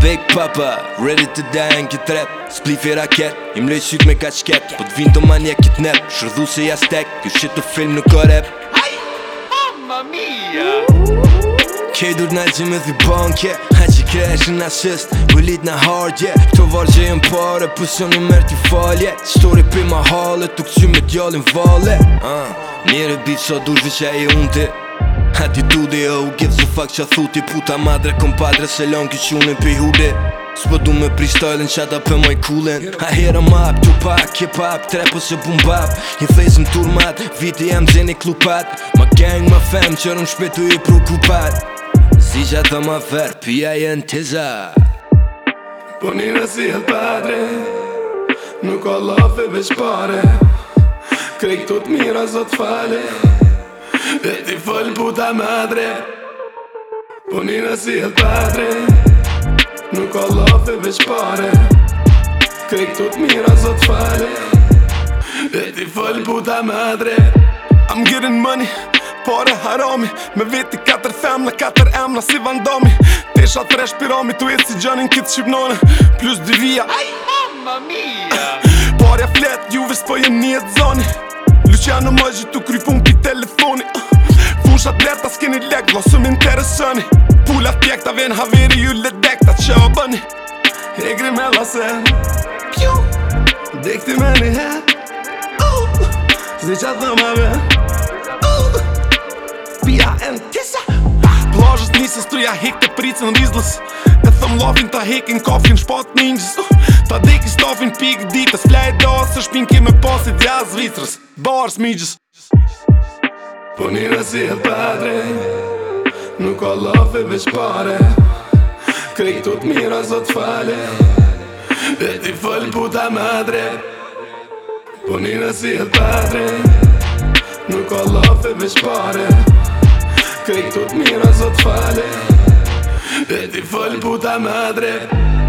Big Papa, ready to die në këtë rap Spliff i raket, im lejt syt me ka qket Po t'vin do manja këtë nep, shërdhu se ja stek Kjo shit të film nuk o rap Ai, mamma mia Kej dur na gjimë dhe banke Ha që kre në shën asist Bëllit na hard, yeah Këto varë që pare Pusë po jonë në mërë t'i falje Story për ma hale Tuk që me djallin vale uh, Njerë e bitë sa so dur vëqa e unë Attitude oh, gives a fuck qa a thuti Puta madre, kompadre, se lon ki qunin pi hude S'po du me pristallin qa da për moj kulen A hear em up, two pack, hip hop, trepo se boom bap Një fejz më turmat, viti jam zeni klupat Ma gang, ma fem, qërëm shpetu i prokupat Si që ata ma ver, pia jen teza Po një si e padre Nuk o lafe veç pare Krej këtu t'mira zot fale fale E ti fëll puta madre Punina po si e padre Nuk o lofe veç pare Krejk tut mira zot fare E ti fëll puta madre I'm getting money Pare harami Me veti katër femna, katër emna si vandomi Tisha të respiromi, tu jetë si gjënin kitë shqipnone Plus dy vija Ay, mamma mia Pore a flet, juve s'po jenë një zoni Luciano më gjithu krypun p'i telefoni uh pushat leta s'keni leg Vlo së m'interesëni Pullat pjekta vjen haveri ju le dekta Qe o bëni Egri me lase Kju Dekti her uh, Zdi qatë dhe ma vjen Pia e në kisa Plajës njësës të ja hik të pricën rizlës E thëm lovin të hikin kofin shpot njëngjës uh, Ta dikis tofin pik ditës Flej do se shpinki me posit ja zvitrës Bars migjës Unire po si e pedri Nuk o lofi veç tut Krejtu t'mira zot fali Dhe ti fëll puta madre Unire po si e pedri Nuk o lofi veç tut Krejtu t'mira zot fali Dhe ti fëll puta madre